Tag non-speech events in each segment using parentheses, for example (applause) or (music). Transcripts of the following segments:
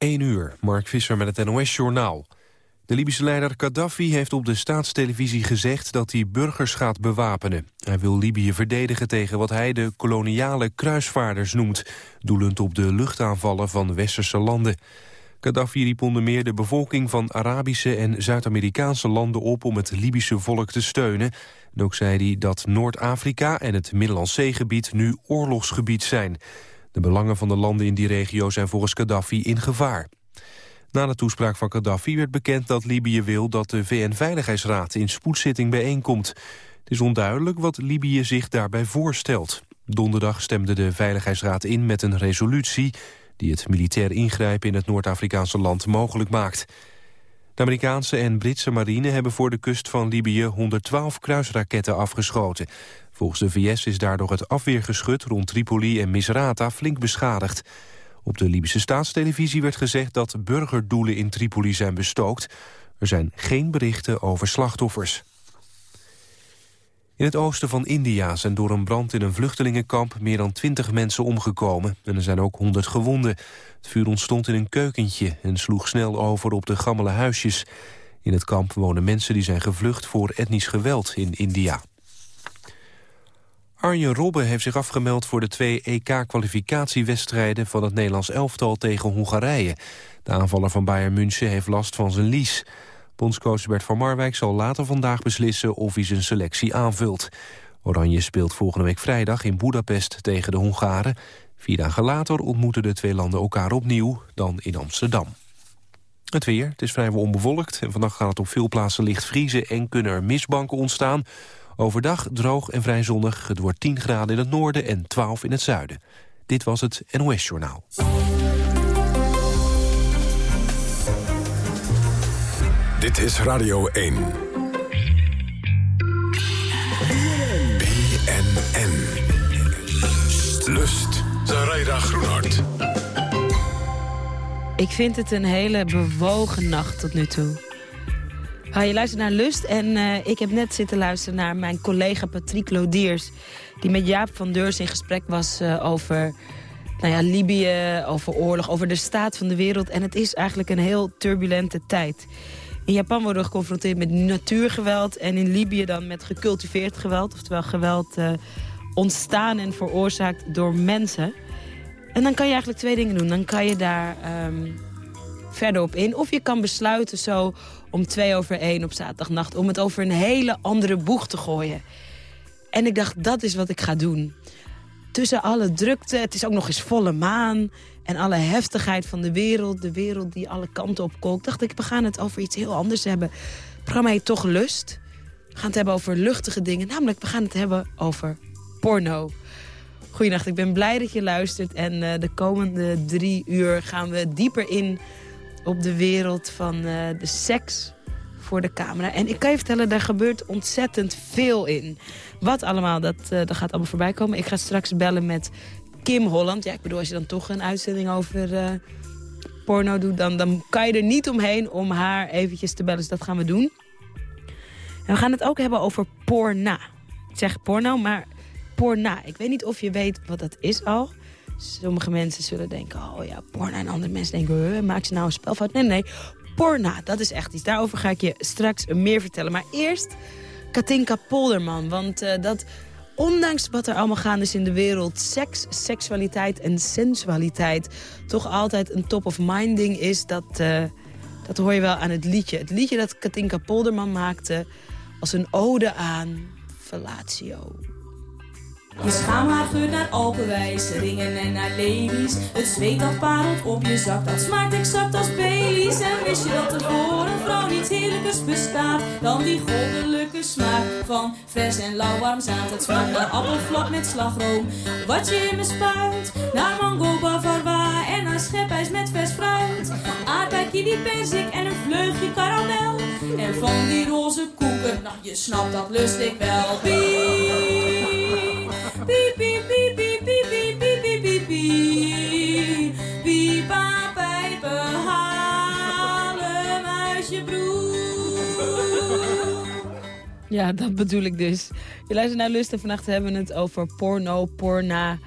1 uur, Mark Visser met het NOS-journaal. De Libische leider Gaddafi heeft op de staatstelevisie gezegd dat hij burgers gaat bewapenen. Hij wil Libië verdedigen tegen wat hij de koloniale kruisvaarders noemt, doelend op de luchtaanvallen van westerse landen. Gaddafi riep onder meer de bevolking van Arabische en Zuid-Amerikaanse landen op om het Libische volk te steunen. En ook zei hij dat Noord-Afrika en het Middellandse Zeegebied nu oorlogsgebied zijn. De belangen van de landen in die regio zijn volgens Gaddafi in gevaar. Na de toespraak van Gaddafi werd bekend dat Libië wil dat de VN-veiligheidsraad in spoedzitting bijeenkomt. Het is onduidelijk wat Libië zich daarbij voorstelt. Donderdag stemde de Veiligheidsraad in met een resolutie die het militair ingrijpen in het Noord-Afrikaanse land mogelijk maakt. De Amerikaanse en Britse marine hebben voor de kust van Libië 112 kruisraketten afgeschoten. Volgens de VS is daardoor het afweergeschut rond Tripoli en Misrata flink beschadigd. Op de Libische staatstelevisie werd gezegd dat burgerdoelen in Tripoli zijn bestookt. Er zijn geen berichten over slachtoffers. In het oosten van India zijn door een brand in een vluchtelingenkamp meer dan 20 mensen omgekomen en er zijn ook 100 gewonden. Het vuur ontstond in een keukentje en sloeg snel over op de gammele huisjes. In het kamp wonen mensen die zijn gevlucht voor etnisch geweld in India. Arjen Robben heeft zich afgemeld voor de twee EK-kwalificatiewedstrijden van het Nederlands elftal tegen Hongarije. De aanvaller van Bayern München heeft last van zijn lies. Bondscoach Bert van Marwijk zal later vandaag beslissen of hij zijn selectie aanvult. Oranje speelt volgende week vrijdag in Budapest tegen de Hongaren. Vier dagen later ontmoeten de twee landen elkaar opnieuw, dan in Amsterdam. Het weer, het is vrijwel onbewolkt en vannacht gaat het op veel plaatsen licht vriezen en kunnen er mistbanken ontstaan. Overdag droog en vrij zonnig. Het wordt 10 graden in het noorden en 12 in het zuiden. Dit was het NOS Journaal. Dit is Radio 1. BNN. Lust. Zaraida Groenhart. Ik vind het een hele bewogen nacht tot nu toe. Ah, je luistert naar Lust en uh, ik heb net zitten luisteren naar mijn collega Patrick Lodiers... die met Jaap van Deurs in gesprek was uh, over nou ja, Libië, over oorlog, over de staat van de wereld. En het is eigenlijk een heel turbulente tijd. In Japan worden we geconfronteerd met natuurgeweld... en in Libië dan met gecultiveerd geweld. Oftewel geweld uh, ontstaan en veroorzaakt door mensen. En dan kan je eigenlijk twee dingen doen. Dan kan je daar um, verder op in. Of je kan besluiten zo om twee over één op zaterdagnacht... om het over een hele andere boeg te gooien. En ik dacht, dat is wat ik ga doen. Tussen alle drukte, het is ook nog eens volle maan... en alle heftigheid van de wereld, de wereld die alle kanten op kolkt... dacht ik, we gaan het over iets heel anders hebben. Het programma Toch Lust. We gaan het hebben over luchtige dingen. Namelijk, we gaan het hebben over porno. Goedenacht, ik ben blij dat je luistert. En uh, de komende drie uur gaan we dieper in op de wereld van uh, de seks voor de camera. En ik kan je vertellen, daar gebeurt ontzettend veel in. Wat allemaal, dat, uh, dat gaat allemaal voorbij komen. Ik ga straks bellen met Kim Holland. Ja, ik bedoel, als je dan toch een uitzending over uh, porno doet... Dan, dan kan je er niet omheen om haar eventjes te bellen. Dus dat gaan we doen. En we gaan het ook hebben over porna. Ik zeg porno, maar porna. Ik weet niet of je weet wat dat is al. Sommige mensen zullen denken, oh ja, porna. En andere mensen denken, maak ze nou een spelfout? Nee, nee, porna, dat is echt iets. Daarover ga ik je straks meer vertellen. Maar eerst Katinka Polderman. Want uh, dat, ondanks wat er allemaal gaande is in de wereld... seks, seksualiteit en sensualiteit... toch altijd een top-of-mind ding is... Dat, uh, dat hoor je wel aan het liedje. Het liedje dat Katinka Polderman maakte... als een ode aan fellatio. Je schaamhaar geurt naar alpenwijs, ringen en naar ladies. Het zweet dat parelt op je zak, dat smaakt exact als Baileys. En wist je dat er voor een vrouw niets heerlijkers bestaat dan die goddelijke smaak van vers en lauw warm zaad. Het smaakt naar appelflap met slagroom, wat je in me spuit. Naar mango bavarois en naar schepijs met vers fruit. Aardbei, kiwi, perzik en een vleugje karamel. En van die roze koeken, nou je snapt dat lust ik wel. Piep. Piep, piep, piep, piep, pijpen. Ja, dat bedoel ik dus. Je luistert naar Lust en vannacht hebben we het over porno, porna.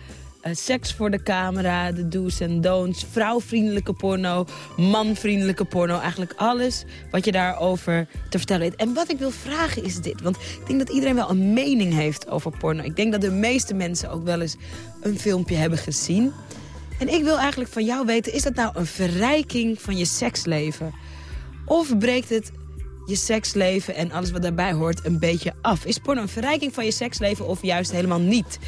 Eh, seks voor de camera, de do's en don'ts, vrouwvriendelijke porno, manvriendelijke porno. Eigenlijk alles wat je daarover te vertellen weet. En wat ik wil vragen is dit, want ik denk dat iedereen wel een mening heeft over porno. Ik denk dat de meeste mensen ook wel eens een filmpje hebben gezien. En ik wil eigenlijk van jou weten, is dat nou een verrijking van je seksleven? Of breekt het je seksleven en alles wat daarbij hoort een beetje af? Is porno een verrijking van je seksleven of juist helemaal niet?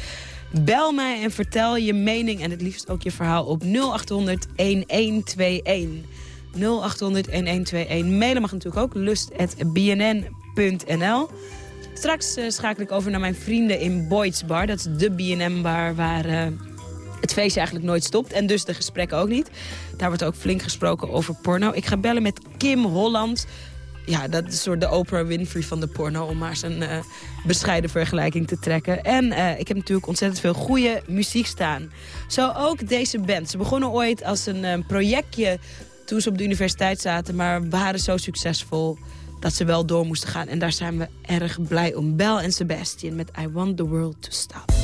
Bel mij en vertel je mening en het liefst ook je verhaal op 0800 1121. 0800 1121. Mailen mag natuurlijk ook lust.bnn.nl. Straks uh, schakel ik over naar mijn vrienden in Boyd's Bar. Dat is de B&M bar waar uh, het feestje eigenlijk nooit stopt. En dus de gesprekken ook niet. Daar wordt ook flink gesproken over porno. Ik ga bellen met Kim Holland ja, dat is een soort de Oprah Winfrey van de porno... om maar zijn uh, bescheiden vergelijking te trekken. En uh, ik heb natuurlijk ontzettend veel goede muziek staan. Zo ook deze band. Ze begonnen ooit als een uh, projectje toen ze op de universiteit zaten... maar waren zo succesvol dat ze wel door moesten gaan. En daar zijn we erg blij om. Bell en Sebastian met I Want The World To Stop.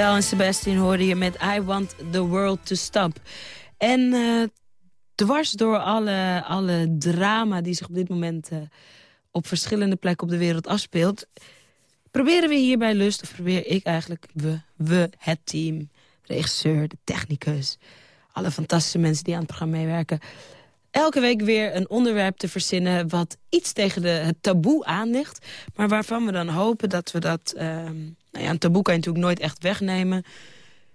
En Sebastian hoorde je met I Want The World To Stop. En uh, dwars door alle, alle drama die zich op dit moment... Uh, op verschillende plekken op de wereld afspeelt... proberen we hier bij Lust, of probeer ik eigenlijk... we, we het team, regisseur, de technicus... alle fantastische mensen die aan het programma meewerken... elke week weer een onderwerp te verzinnen... wat iets tegen de, het taboe aan ligt... maar waarvan we dan hopen dat we dat... Uh, Nou ja, een taboe kan je natuurlijk nooit echt wegnemen.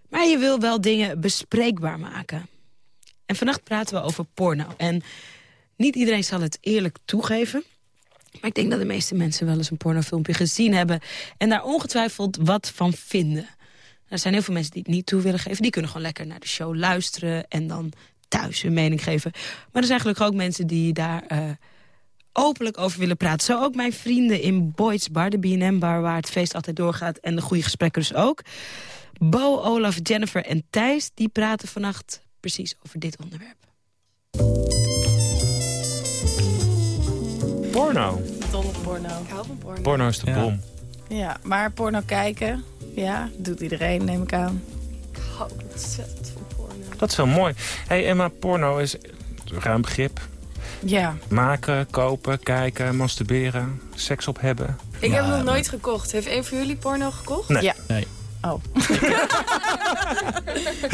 Maar je wil wel dingen bespreekbaar maken. En vannacht praten we over porno. En niet iedereen zal het eerlijk toegeven. Maar ik denk dat de meeste mensen wel eens een pornofilmpje gezien hebben... en daar ongetwijfeld wat van vinden. Er zijn heel veel mensen die het niet toe willen geven. Die kunnen gewoon lekker naar de show luisteren... en dan thuis hun mening geven. Maar er zijn gelukkig ook mensen die daar uh, openlijk over willen praten. Zo ook mijn vrienden in Boyd's Bar, de B&M bar... waar het feest altijd doorgaat en de goede gesprekken dus ook. Bo, Olaf, Jennifer en Thijs die praten vannacht precies over dit onderwerp. Porno. Dolle porno. Ik hou van porno. Porno is de Ja. bom. Ja, maar porno kijken, ja, doet iedereen, neem ik aan. Ik hou ontzettend van porno. Dat is wel mooi. hey Emma, porno is ruim begrip. Ja, Maken, kopen, kijken, masturberen, seks op hebben. Ik heb nog nooit gekocht. Heeft een van jullie porno gekocht? Nee. Ja. Nee. Oh. (laughs)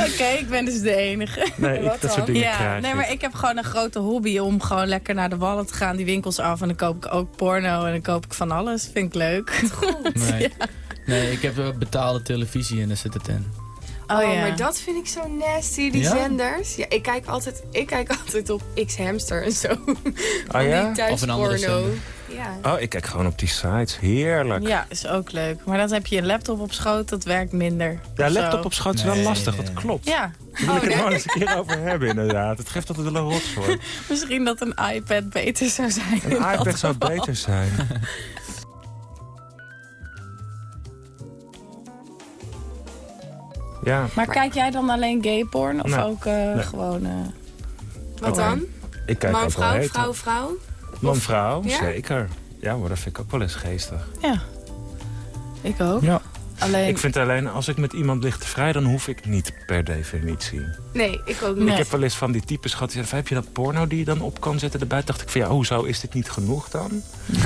Oké, ik ben dus de enige. Nee, ik, dat soort dan? dingen Ja, krijg nee, maar ik heb gewoon een grote hobby om gewoon lekker naar de wallen te gaan, die winkels af. En dan koop ik ook porno en dan koop ik van alles. Vind ik leuk. Nee. (laughs) nee, ik heb een betaalde televisie en daar zit het in. Oh, Oh, ja. maar dat vind ik zo nasty, die Ja? zenders. Ja, ik kijk altijd, ik kijk (laughs) altijd op X-Hamster en zo. Oh (laughs) ja? Of een andere zender. Ja. Oh, ik kijk gewoon op die sites. Heerlijk. Ja, is ook leuk. Maar dan heb je een laptop op schoot, dat werkt minder. Ja, Of laptop zo. op schoot is wel Nee, lastig, nee, dat klopt. Ja, Daar wil ik het nog eens een keer over hebben, inderdaad. Het geeft altijd wel een rotzooi. (laughs) misschien dat een iPad beter zou zijn. Een in dat iPad zou geval. beter zijn. Ja, Maar kijk jij dan alleen gay porn of Nee. ook eh, Nee. gewoon... eh, Wat dan? ik kijk Man, ook vrouw, vrouw, vrouw? Man, vrouw, Ja? zeker. Ja hoor, dat vind ik ook wel eens geestig. ja, ik ook. Ja. Alleen, Ik vind alleen, als ik met iemand ligt te vrij, dan hoef ik niet per definitie. Nee, ik ook niet. Ik heb wel eens van die types gehad, die heb je dat porno die je dan op kan zetten erbij? dacht ik van, ja, hoezo is dit niet genoeg dan? (laughs)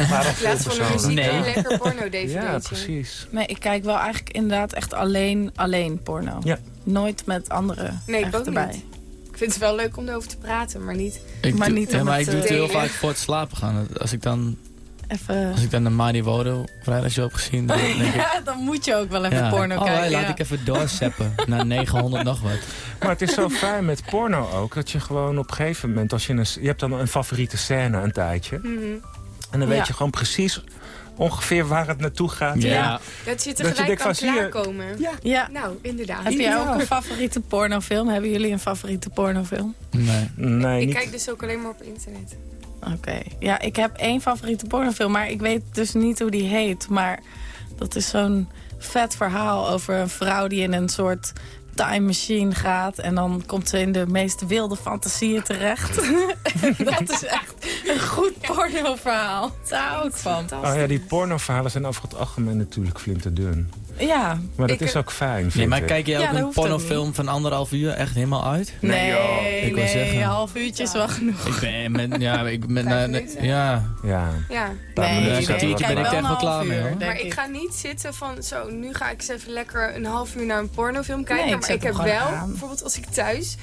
Maar In plaats van een muziek Nee. een lekker porno (laughs) definitie. Ja, precies. nee, ik kijk wel eigenlijk inderdaad echt alleen, alleen porno. Ja. Nooit met anderen Nee, ik ook erbij. niet. Ik vind het wel leuk om erover te praten, maar niet... Ik Maar doe, niet ja, maar ik doe het heel vaak voor het slapen gaan. Als ik dan, Even... als ik dan de Mari Wodo vrijdagshow heb gezien, dan denk ik... (laughs) Ja, dan moet je ook wel even ja, porno oh, kijken. hey, laat ja. ik even doorzeppen naar (laughs) 900 nog wat. Maar het is zo fijn met porno ook, dat je gewoon op een gegeven moment, als je, een, je hebt dan een favoriete scène een tijdje. Mhm. En dan weet Ja. je gewoon precies ongeveer waar het naartoe gaat. Ja. Dat je tegelijk kan zie je- klaarkomen. Ja. Ja. Nou, inderdaad. Heb jij ook een favoriete pornofilm? Hebben jullie een favoriete pornofilm? Nee. Nee, Ik niet. kijk dus ook alleen maar op internet. Oké. Ja, ik heb één favoriete pornofilm, maar ik weet dus niet hoe die heet. Maar dat is zo'n vet verhaal over een vrouw die in een soort time machine gaat. En dan komt ze in de meest wilde fantasieën terecht. (laughs) dat is echt een goed pornoverhaal. Daar hou ik van. Oh ja, die pornoverhalen zijn over het algemeen natuurlijk flinterdun. Ja. Maar dat Ik- is ook fijn, vind Nee, maar ik. kijk jij Ja, ook een ook pornofilm van anderhalf uur echt helemaal uit? Nee, nee, Ik wou zeggen. een half uurtje is wel genoeg. Ik ben met, ja, (laughs) ik ben, eh, minuten? ja, Ja. Ja. Nee, dat kwartiertje wel ben ik echt wel klaar mee, hoor. Maar ik ga niet zitten van, zo, nu ga ik eens even lekker een half uur naar een pornofilm kijken. Nee, ik maar ik heb wel, aan. bijvoorbeeld als ik thuis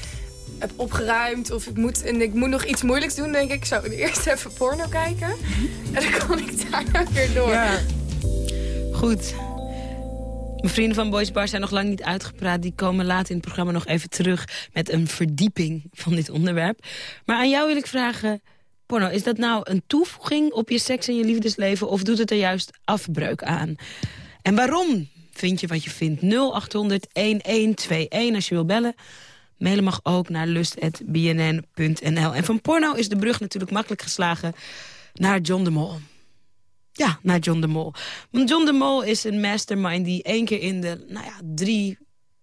heb opgeruimd of ik moet, en ik moet nog iets moeilijks doen, denk ik zo, eerst (laughs) even porno kijken. En dan kan ik daarna weer door. Ja. Goed. Mijn vrienden van Boys Bar zijn nog lang niet uitgepraat. Die komen later in het programma nog even terug met een verdieping van dit onderwerp. Maar aan jou wil ik vragen, porno, is dat nou een toevoeging op je seks- en je liefdesleven... of doet het er juist afbreuk aan? En waarom vind je wat je vindt? 0800-1121 als je wil bellen. Mailen mag ook naar lust.bnn.nl. En van porno is de brug natuurlijk makkelijk geslagen naar John de Mol. Ja, naar John de Mol. Want John de Mol is een mastermind die één keer in de nou ja, drie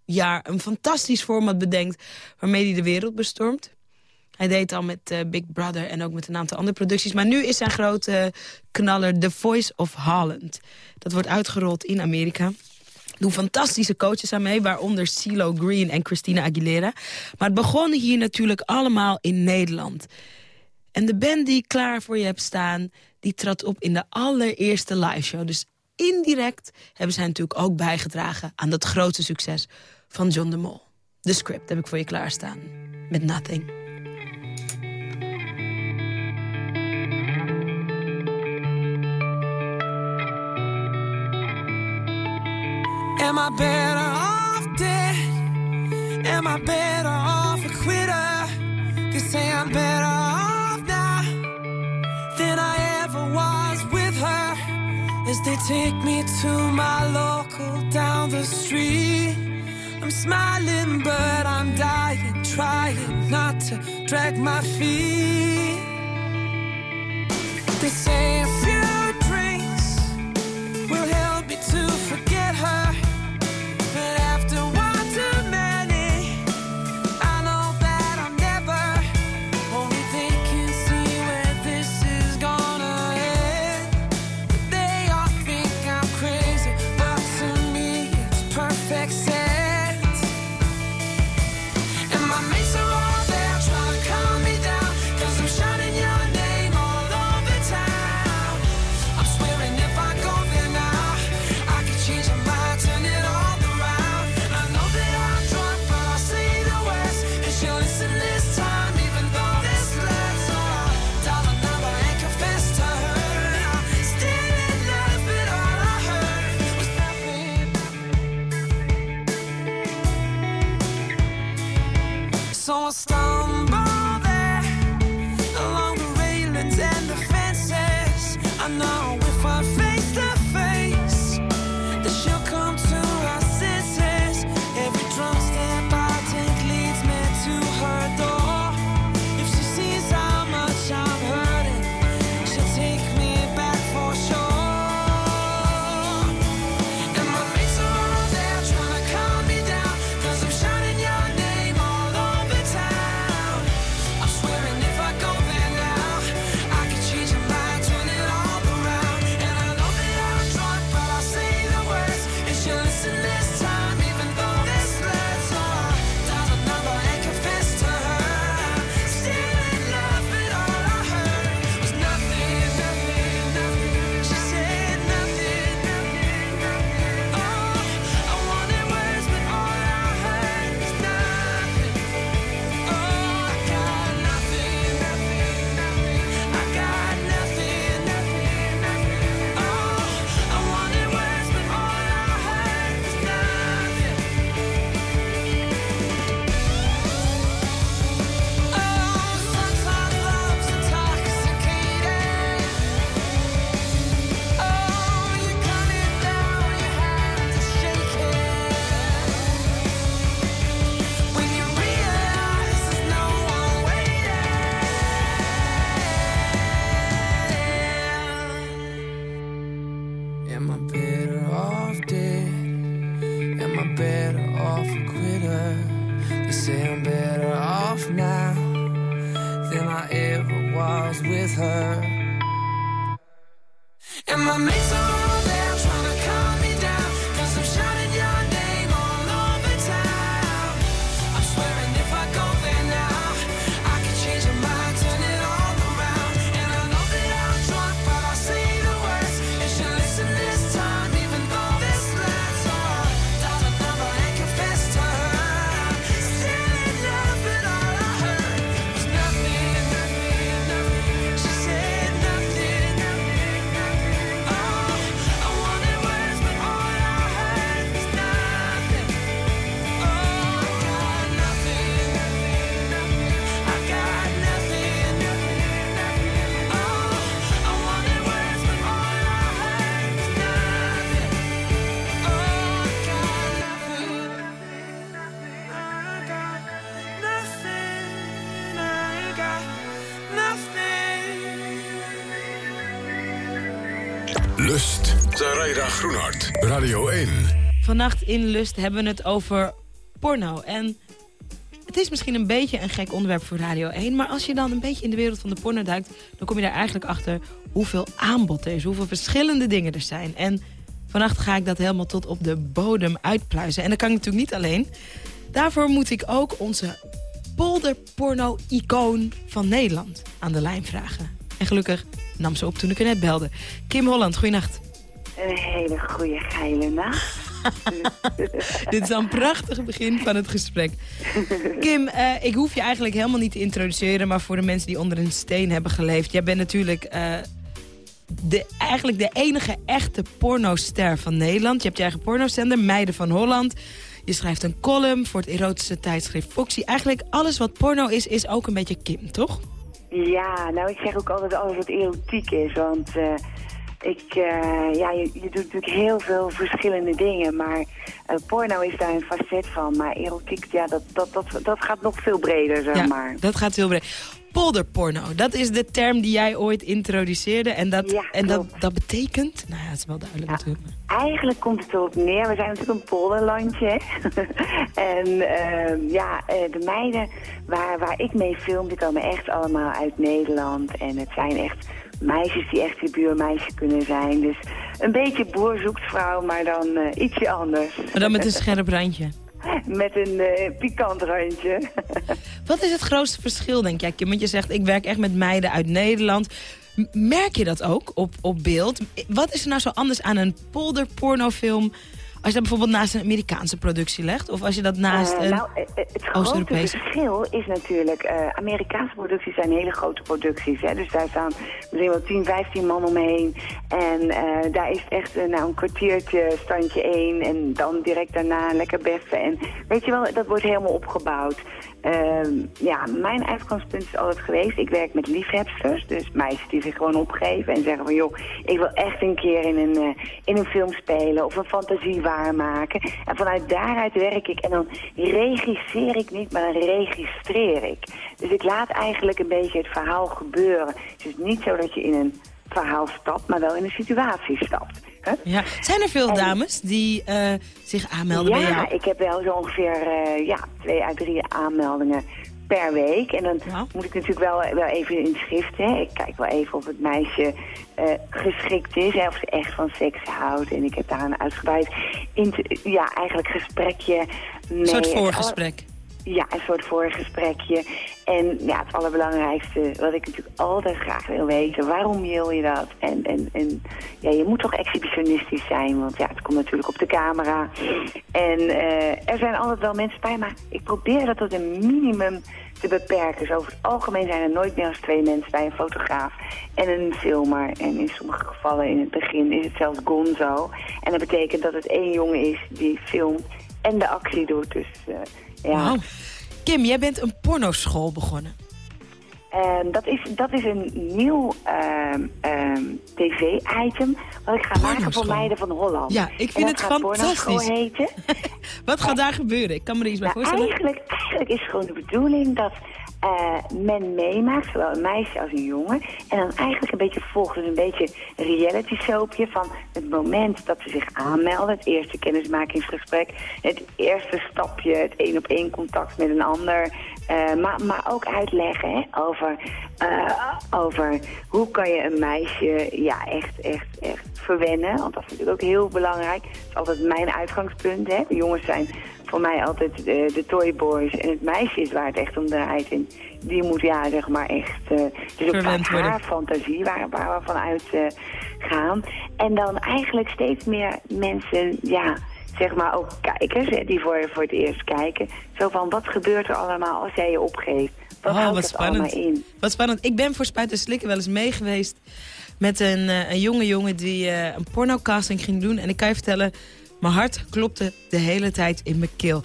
jaar... een fantastisch format bedenkt waarmee hij de wereld bestormt. Hij deed al met eh, Big Brother en ook met een aantal andere producties. Maar nu is zijn grote knaller The Voice of Holland. Dat wordt uitgerold in Amerika. Doen fantastische coaches aan mee, waaronder CeeLo Green en Christina Aguilera. Maar het begon hier natuurlijk allemaal in Nederland. En de band die ik klaar voor je heb staan... die trad op in de allereerste liveshow. Dus indirect hebben zij natuurlijk ook bijgedragen... aan dat grote succes van John de Mol. De script heb ik voor je klaarstaan. Met Nothing. Am I better off dead? Am I better off a quitter? They say I'm better off now than I ever was with her. As they take me to my local down the street, I'm smiling, but I'm dying, trying not to drag my feet. They say Zaraida Groenhart. Radio 1. Vannacht in Lust hebben we het over porno. En het is misschien een beetje een gek onderwerp voor Radio 1... maar als je dan een beetje in de wereld van de porno duikt... dan kom je daar eigenlijk achter hoeveel aanbod er is... hoeveel verschillende dingen er zijn. En vannacht ga ik dat helemaal tot op de bodem uitpluizen. En dat kan ik natuurlijk niet alleen. Daarvoor moet ik ook onze polderporno-icoon van Nederland aan de lijn vragen. En gelukkig nam ze op toen ik er net belde. Kim Holland, goeienacht. Een hele goede geile nacht. (laughs) Dit is al een prachtig begin van het gesprek. Kim, eh, ik hoef je eigenlijk helemaal niet te introduceren... maar voor de mensen die onder een steen hebben geleefd... jij bent natuurlijk eh, de, eigenlijk de enige echte pornoster van Nederland. Je hebt je eigen pornozender, Meiden van Holland. Je schrijft een column voor het erotische tijdschrift Foxy. Eigenlijk alles wat porno is, is ook een beetje Kim, toch? Ja, nou ik zeg ook altijd alles wat erotiek is, want eh, ik, eh, ja, je, je doet natuurlijk heel veel verschillende dingen, maar eh, porno is daar een facet van. Maar erotiek, ja, dat, dat, dat, dat gaat nog veel breder, zeg ja, maar. dat gaat heel breed. Polderporno, dat is de term die jij ooit introduceerde. En dat, Ja, en dat, dat betekent... Nou ja, het is wel duidelijk natuurlijk. Eigenlijk komt het erop neer, we zijn natuurlijk een polderlandje. (laughs) en ehm, ja, eh, de meiden waar, waar ik mee film, die komen echt allemaal uit Nederland. En het zijn echt meisjes die echt je buurmeisje kunnen zijn. Dus een beetje boer zoekt vrouw, maar dan eh, ietsje anders. Maar dan met een scherp randje. (laughs) Met een eh, pikant randje. (laughs) Wat is het grootste verschil, denk jij, Kim? Want je zegt, ik werk echt met meiden uit Nederland. Merk je dat ook op, op beeld? Wat is er nou zo anders aan een polderpornofilm... als je dat bijvoorbeeld naast een Amerikaanse productie legt? Of als je dat naast Eh, een nou, eh, eh, het grote verschil is natuurlijk... Amerikaanse producties zijn hele grote producties. Hè? Dus daar staan misschien wel 10, 15 man omheen. En daar is echt nou, een kwartiertje, standje 1. En dan direct daarna lekker beffen. En weet je wel, dat wordt helemaal opgebouwd. Ehm, ja, mijn uitgangspunt is altijd geweest... ik werk met liefhebsters. Dus meisjes die zich gewoon opgeven en zeggen van... joh, ik wil echt een keer in een, in een film spelen... of een fantasie waarmaken. En vanuit daaruit werk ik. En dan regisseer ik niet, maar dan registreer ik. Dus ik laat eigenlijk een beetje het verhaal gebeuren. Het is niet zo dat je in een verhaal stapt... maar wel in een situatie stapt. Hè? Ja. Zijn er veel En- dames die eh, zich aanmelden bij Ja, jou? ik heb wel zo ongeveer eh, ja, twee à drie aanmeldingen per week. En dan moet ik natuurlijk wel, wel even in schrift. Hè. Ik kijk wel even of het meisje eh, geschikt is. Hè, of ze echt van seks houdt. En ik heb daar een uitgebreid ja, eigenlijk gesprekje mee. Een soort voorgesprek. Ja, een soort voorgesprekje. En ja, het allerbelangrijkste, wat ik natuurlijk altijd graag wil weten, waarom wil je dat? En, en, en ja, je moet toch exhibitionistisch zijn, want ja, het komt natuurlijk op de camera. En eh, er zijn altijd wel mensen bij, maar ik probeer dat tot een minimum te beperken. Dus over het algemeen zijn er nooit meer dan twee mensen bij, een fotograaf en een filmer. En in sommige gevallen in het begin is het zelfs gonzo. En dat betekent dat het één jongen is die filmt en de actie doet. Dus eh, ja. Kim, jij bent een pornoschool begonnen. Ehm, dat, is, dat is een nieuw ehm, ehm, tv-item wat ik ga maken voor meiden van Holland. Ja, ik vind het fantastisch. heten. (laughs) Wat gaat daar gebeuren? Ik kan me er iets bij Nou, voorstellen. eigenlijk, eigenlijk is gewoon de bedoeling dat eh, men meemaakt, zowel een meisje als een jongen. En dan eigenlijk een beetje volgt het een beetje reality soapje van het moment dat ze zich aanmelden. Het eerste kennismakingsgesprek. Het eerste stapje, het één op één contact met een ander. Eh, maar, maar ook uitleggen hè, over, eh, over hoe kan je een meisje ja, echt, echt, echt verwennen. Want dat is natuurlijk ook heel belangrijk. Dat is altijd mijn uitgangspunt. Hè. De jongens zijn voor mij altijd eh, de toyboys. En het meisje is waar het echt om draait. En die moet ja, zeg maar echt... eh dus ook worden. haar fantasie waar, waar we vanuit eh, gaan. En dan eigenlijk steeds meer mensen... ja zeg maar ook kijkers hè, die voor, voor het eerst kijken. Zo van, wat gebeurt er allemaal als jij je opgeeft? Wat Oh, houdt wat het spannend. allemaal in? Wat spannend. Ik ben voor Spuiten Slikken wel eens mee geweest met een, een jonge jongen die eh, een pornocasting ging doen. En ik kan je vertellen, mijn hart klopte de hele tijd in mijn keel.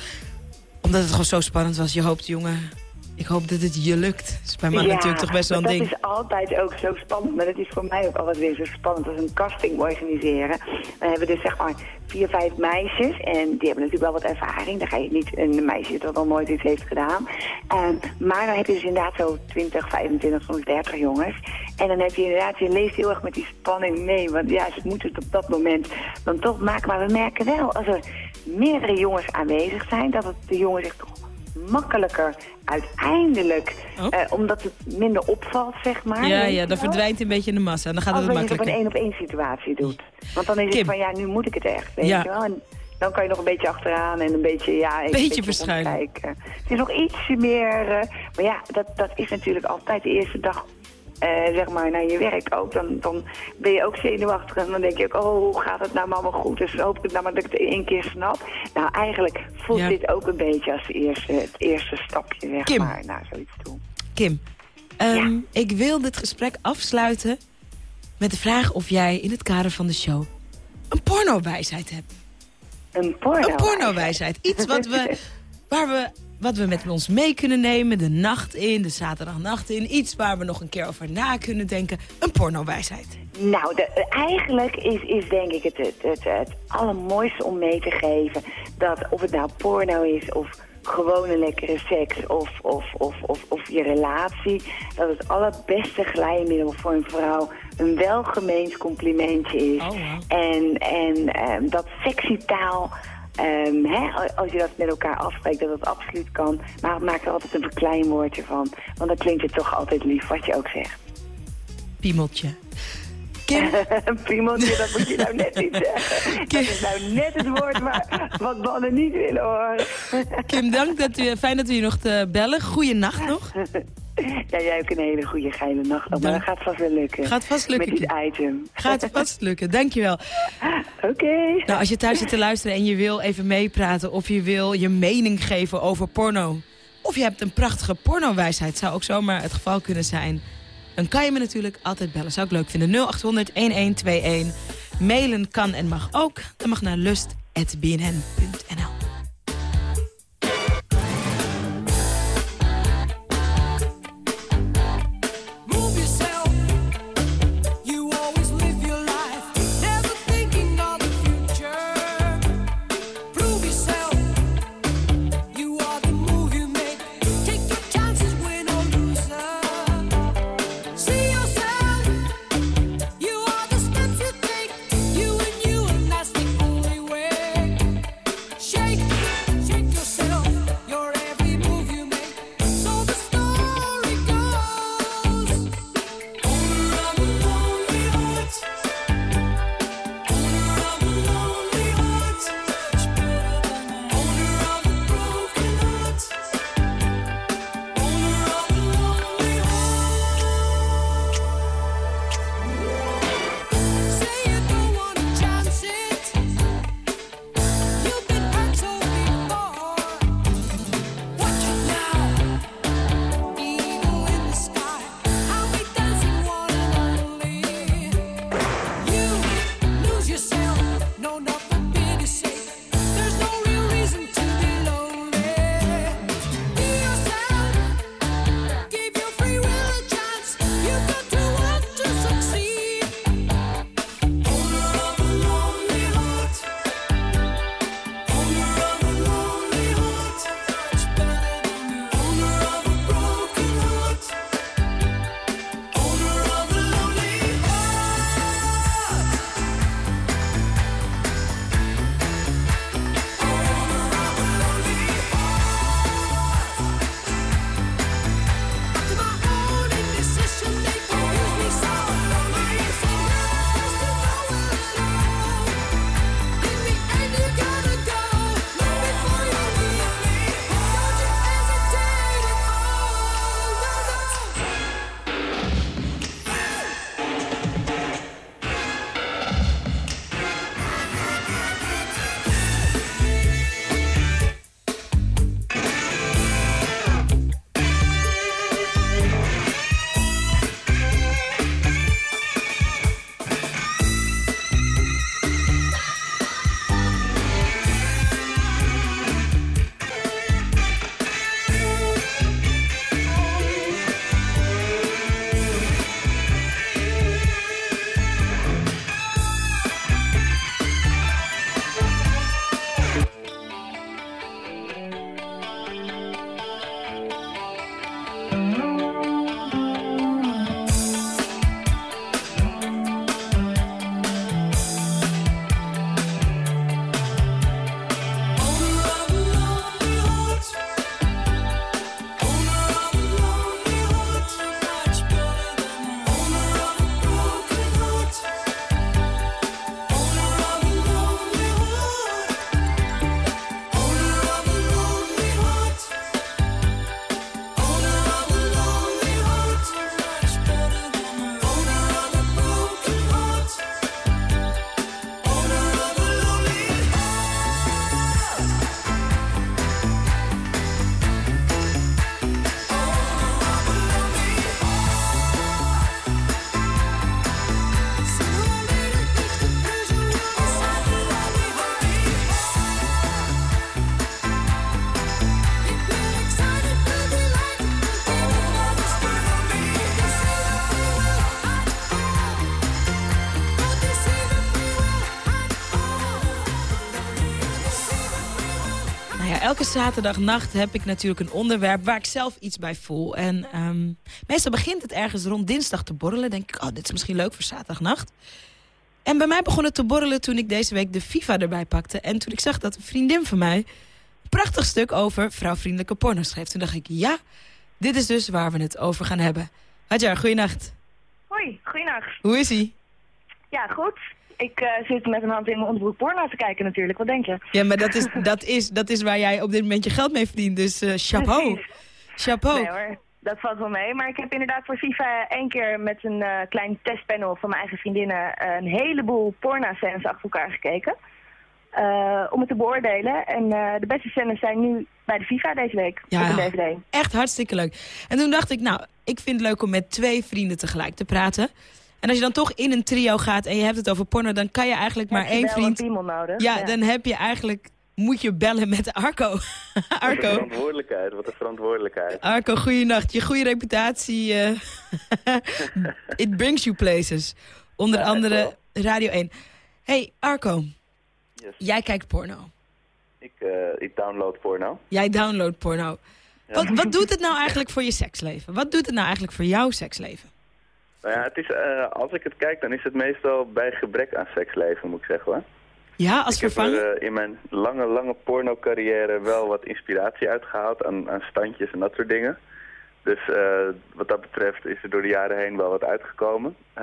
Omdat het gewoon zo spannend was. Je hoopt, jongen, ik hoop dat het je lukt. Dat is bij mij natuurlijk toch best wel een ding. dat is altijd ook zo spannend. Maar dat is voor mij ook altijd weer zo spannend als een casting organiseren. We hebben dus zeg maar vier, vijf meisjes. En die hebben natuurlijk wel wat ervaring. Dan ga je niet een meisje dat al nooit iets heeft gedaan. Ehm, maar dan heb je dus inderdaad zo 20, 25, soms 30 jongens. En dan heb je inderdaad, je leest heel erg met die spanning mee. Want ja, ze moeten het op dat moment dan toch maken. Maar we merken wel, als er meerdere jongens aanwezig zijn... dat het de jongen zich toch makkelijker uiteindelijk, Oh. eh, omdat het minder opvalt, zeg maar. Ja, ja, dan verdwijnt een beetje in de massa. En dan gaat Als het dat je het op een makkelijker. één-op-één situatie doet. Want dan is Kim. het van, ja, nu moet ik het echt, weet Ja. je wel. En dan kan je nog een beetje achteraan en een beetje, ja... Beetje een beetje rondkijken. Het is nog ietsje meer... eh, maar ja, dat, dat is natuurlijk altijd de eerste dag... eh, zeg maar, naar je werk ook, dan, dan ben je ook zenuwachtig en dan denk je ook, oh, hoe gaat het nou maar allemaal goed? Dus hoop ik nou maar dat ik het in één keer snap. Nou, eigenlijk voelt Ja. dit ook een beetje als eerste, het eerste stapje, zeg Kim. maar, naar zoiets toe. Kim, ehm, ik wil dit gesprek afsluiten met de vraag of jij in het kader van de show een porno-wijsheid hebt. Een porno. Een pornowijsheid. Iets wat we, (laughs) waar we, wat we met ons mee kunnen nemen. De nacht in, de zaterdagnacht in. Iets waar we nog een keer over na kunnen denken. Een pornowijsheid. Nou, de, eigenlijk is, is denk ik het, het, het, het allermooiste om mee te geven... dat of het nou porno is of gewoon een lekkere seks of, of, of, of, of je relatie... dat het allerbeste glijmiddel voor een vrouw een welgemeend complimentje is. Oh, wow. En, en ehm, dat sexy taal... ehm, hè, als je dat met elkaar afspreekt, dat het absoluut kan. Maar maak er altijd een verkleinwoordje van. Want dan klinkt het toch altijd lief, wat je ook zegt. Piemeltje. Kim, (laughs) piemeltje, dat moet je nou net niet zeggen. (laughs) Dat is nou net het woord waar, wat mannen niet willen horen. (laughs) Kim, dank. Dat u, fijn dat u hier nog te bellen. Goeienacht nog. Ja, jij ook een hele goede geile nacht. nog, Maar dat gaat vast wel lukken. Gaat vast lukken, Met dit Kim. item. Gaat vast lukken. Dankjewel. Oké. Nou, als je thuis zit te luisteren en je wil even meepraten... of je wil je mening geven over porno... of je hebt een prachtige pornowijsheid... zou ook zomaar het geval kunnen zijn... dan kan je me natuurlijk altijd bellen. Zou ik leuk vinden. 0800-1121. Mailen kan en mag ook. Dat mag naar lust.bnn.nl. Elke zaterdagnacht heb ik natuurlijk een onderwerp waar ik zelf iets bij voel. En ehm, meestal begint het ergens rond dinsdag te borrelen. Denk ik, oh, dit is misschien leuk voor zaterdagnacht. En bij mij begon het te borrelen toen ik deze week de FIFA erbij pakte. En toen ik zag dat een vriendin van mij een prachtig stuk over vrouwvriendelijke porno schreef. Toen dacht ik, ja, dit is dus waar we het over gaan hebben. Hadjar, goeienacht. Hoi, goeienacht. Hoe is ie? Ja, goed. Ik eh, zit met een hand in mijn onderbroek porno te kijken natuurlijk. Wat denk je? Ja, maar dat is, (laughs) dat is, dat is waar jij op dit moment je geld mee verdient. Dus eh, chapeau. Precies. Chapeau. Nee hoor, dat valt wel mee. Maar ik heb inderdaad voor FIFA één keer met een eh, klein testpanel van mijn eigen vriendinnen een heleboel porno-scènes achter elkaar gekeken. Om het te beoordelen. En de beste scènes zijn nu bij de FIFA deze week Ja. op DVD. Echt hartstikke leuk. En toen dacht ik, nou, ik vind het leuk om met twee vrienden tegelijk te praten. En als je dan toch in een trio gaat en je hebt het over porno... dan kan je eigenlijk maar Heb je één vriend... een piemel nodig. Ja, dan heb je eigenlijk... Moet je bellen met Arco. (laughs) Wat een Arco, verantwoordelijkheid, wat een verantwoordelijkheid. Arco, goeienacht. Je goede reputatie, eh, (laughs) it brings you places. Onder Ja, andere Radio 1. hey, Arco, Yes. jij kijkt porno. Ik, eh, ik download porno. Jij downloadt porno. Ja. Wat, wat doet het nou (laughs) eigenlijk voor je seksleven? Wat doet het nou eigenlijk voor jouw seksleven? Nou ja, het is, eh, als ik het kijk, dan is het meestal bij gebrek aan seksleven, moet ik zeggen hoor. Ja, als ik heb er eh, in mijn lange, lange porno-carrière wel wat inspiratie uitgehaald aan, aan standjes en dat soort dingen. Dus eh, wat dat betreft is er door de jaren heen wel wat uitgekomen. (laughs)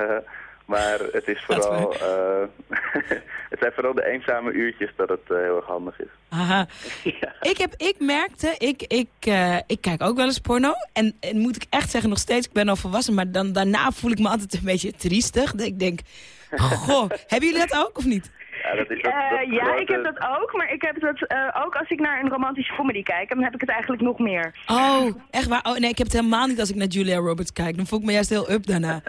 Maar het is vooral, eh, (laughs) het zijn vooral de eenzame uurtjes dat het eh, heel erg handig is. Aha. (laughs) Ik, heb, ik merkte, ik, ik, eh, ik kijk ook wel eens porno. En, en moet ik echt zeggen, nog steeds, ik ben al volwassen. Maar dan, daarna voel ik me altijd een beetje triestig. Ik denk, goh, (laughs) hebben jullie dat ook of niet? Ja, dat is dat, Eh, ja, grote- ik heb dat ook, maar ik heb dat ook als ik naar een romantische comedy kijk, dan heb ik het eigenlijk nog meer. Oh, echt waar? Oh, nee, ik heb het helemaal niet als ik naar Julia Roberts kijk. Dan voel ik me juist heel up daarna.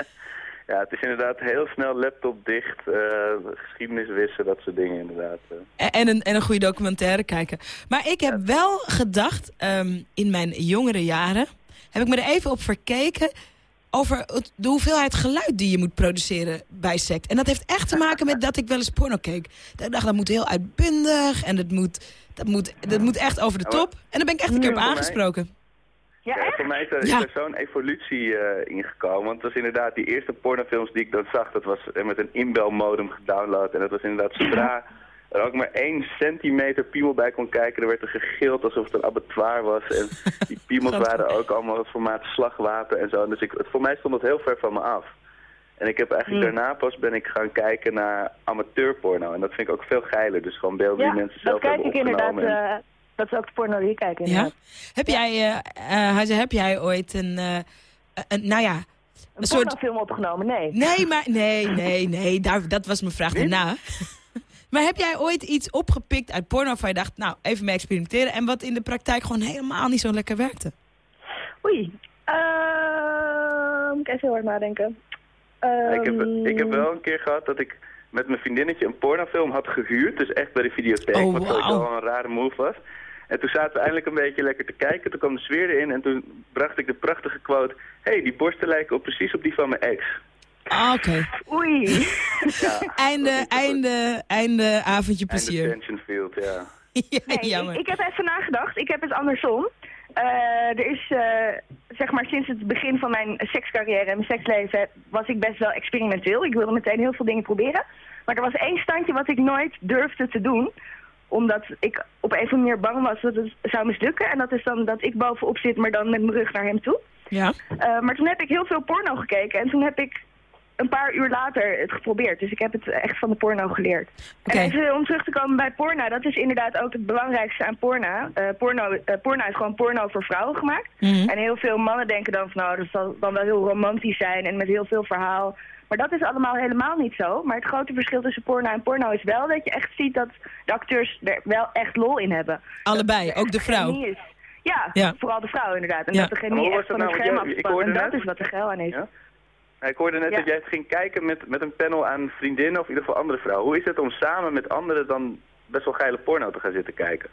Ja, het is inderdaad heel snel laptop dicht, eh, geschiedenis wissen, dat soort dingen inderdaad. eh. En, en een, en een goede documentaire kijken. Maar ik heb wel gedacht, ehm, in mijn jongere jaren... heb ik me er even op verkeken over het- de hoeveelheid geluid die je moet produceren bij sect. En dat heeft echt te maken met dat ik wel eens porno keek. Dat ik dacht, dat moet heel uitbundig en dat moet, dat moet, dat moet echt over de top. En daar ben ik echt een keer op aangesproken. Ja, Ja, voor mij is er, Ja. er zo'n evolutie eh, ingekomen. Want het was inderdaad die eerste pornofilms die ik dan zag, dat was eh, met een inbelmodem gedownload. En dat was inderdaad zodra er ook maar één centimeter piemel bij kon kijken, er werd er gegild alsof het een abattoir was. En die (laughs) piemels waren ook allemaal het formaat slagwapen en zo. Dus ik, het, voor mij stond het heel ver van me af. En ik heb eigenlijk Hmm. daarna pas ben ik gaan kijken naar amateurporno. En dat vind ik ook veel geiler. Dus gewoon beelden Ja, die mensen dat zelf kijk hebben ik inderdaad. opgenomen. en- eh, dat is ook de porno die ik kijk Ja? Heb jij, Hazel, heb jij ooit een, eh, een nou ja... Een soort- pornofilm opgenomen, nee. Nee, maar nee, (laughs) nee, nee. Daar, dat was mijn vraag daarna. (laughs) maar heb jij ooit iets opgepikt uit porno waarvan je dacht, nou, even mee experimenteren. En wat in de praktijk gewoon helemaal niet zo lekker werkte? Oei. Eh, moet ik even heel hard nadenken. ik, heb, Ehm, ik heb wel een keer gehad dat ik met mijn vriendinnetje een pornofilm had gehuurd. Dus echt bij de videotheek, Oh, wat sowieso wel een rare move was. En toen zaten we eindelijk een beetje lekker te kijken. Toen kwam de sfeer erin en toen bracht ik de prachtige quote... Hé, hey, die borsten lijken op, precies op die van mijn ex. Ah, oké. Oei. (laughs) Einde, einde, einde avondje plezier. tension field, ja. (laughs) ja, Nee, jammer. ik, ik heb even nagedacht. Ik heb het andersom. Eh, er is, eh, zeg maar, sinds het begin van mijn sekscarrière en mijn seksleven was ik best wel experimenteel. Ik wilde meteen heel veel dingen proberen. Maar er was één standje wat ik nooit durfde te doen. Omdat ik op een of andere manier bang was dat het zou mislukken. En dat is dan dat ik bovenop zit, maar dan met mijn rug naar hem toe. Ja? Eh, maar toen heb ik heel veel porno gekeken en toen heb ik een paar uur later het geprobeerd. Dus ik heb het echt van de porno geleerd. Oké. En even om terug te komen bij porno, dat is inderdaad ook het belangrijkste aan porno. Eh, porno, eh, porno is gewoon porno voor vrouwen gemaakt. Mhm. En heel veel mannen denken dan van nou, dat zal dan wel heel romantisch zijn en met heel veel verhaal. Maar dat is allemaal helemaal niet zo. Maar het grote verschil tussen porno en porno is wel dat je echt ziet dat de acteurs er wel echt lol in hebben. Allebei, er ook de vrouw. Ja, Ja. vooral de vrouw inderdaad. En Ja. dat hoe was echt van het nou? scherm. En dat net- is wat er geil aan is. Ja? Ik hoorde net Ja. dat jij ging kijken met, met een panel aan vriendinnen of in ieder geval andere vrouwen. Hoe is het om samen met anderen dan best wel geile porno te gaan zitten kijken?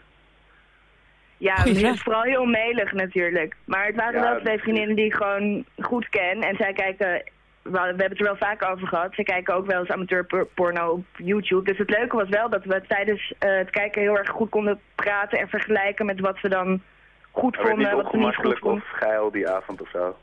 Ja, het is vooral heel melig natuurlijk. Maar het waren Ja, wel twee vriendinnen die ik gewoon goed ken. En zij kijken we hebben het er wel vaak over gehad. Ze kijken ook wel eens amateurporno op YouTube. Dus het leuke was wel dat we tijdens eh, het kijken heel erg goed konden praten en vergelijken met wat we dan goed Het werd niet vonden, wat we niet goed vonden. of geil die avond of zo.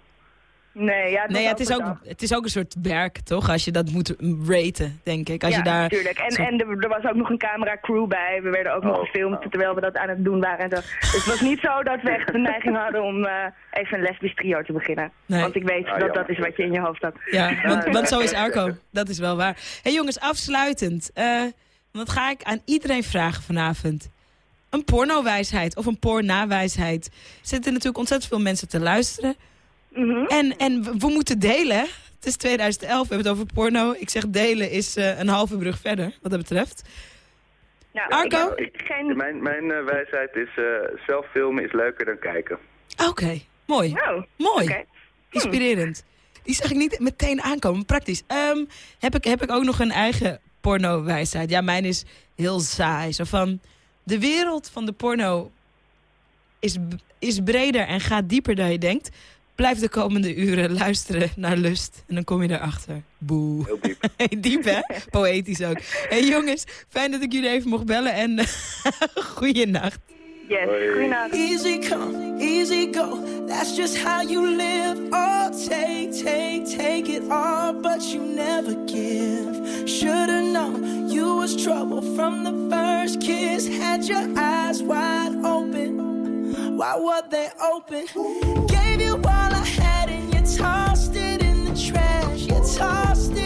Nee, ja, Nee, ja, het, is ook, het is ook een soort werk, toch? Als je dat moet raten, denk ik. Als ja, je daar natuurlijk. En, zo- en er, er was ook nog een camera-crew bij. We werden ook nog Oh, gefilmd terwijl we dat aan het doen waren. En zo. Dus het was niet zo dat we echt de (laughs) neiging hadden om eh, even een lesbisch trio te beginnen. Nee. Want ik weet Ah, dat dat is wat je in je hoofd had. Ja, (laughs) want, want zo is Arco. Dat is wel waar. hey jongens, afsluitend. eh wat ga ik aan iedereen vragen vanavond? Een pornowijsheid of een pornawijsheid. Er zitten natuurlijk ontzettend veel mensen te luisteren. Mhm. En, en we, moeten delen. Het is 2011, we hebben het over porno. Ik zeg delen is eh, een halve brug verder, wat dat betreft. Nou, Arco? ik- ik- geen... Mijn, mijn eh, wijsheid is, eh, zelf filmen is leuker dan kijken. Oké, mooi. Oh, Mooi. oké. Inspirerend. Die zag ik niet meteen aankomen. Praktisch. Ehm, heb, ik, heb ik ook nog een eigen porno-wijsheid? Ja, mijn is heel saai. Zo van, de wereld van de porno is, is breder en gaat dieper dan je denkt. Blijf de komende uren luisteren naar Lust. En dan kom je erachter. Boe. Heel diep. (laughs) Diep, hè? Poëtisch ook. hey, jongens, fijn dat ik jullie even mocht bellen. En (laughs) goeienacht. Yes, Hoi. goeienacht. Easy come, easy go. That's just how you live. Oh, take, take, take it all, but you never give. Should've known you was trouble from the first kiss. Had your eyes wide open. Why were they open? Gave you all I had and you tossed it in the trash. You tossed it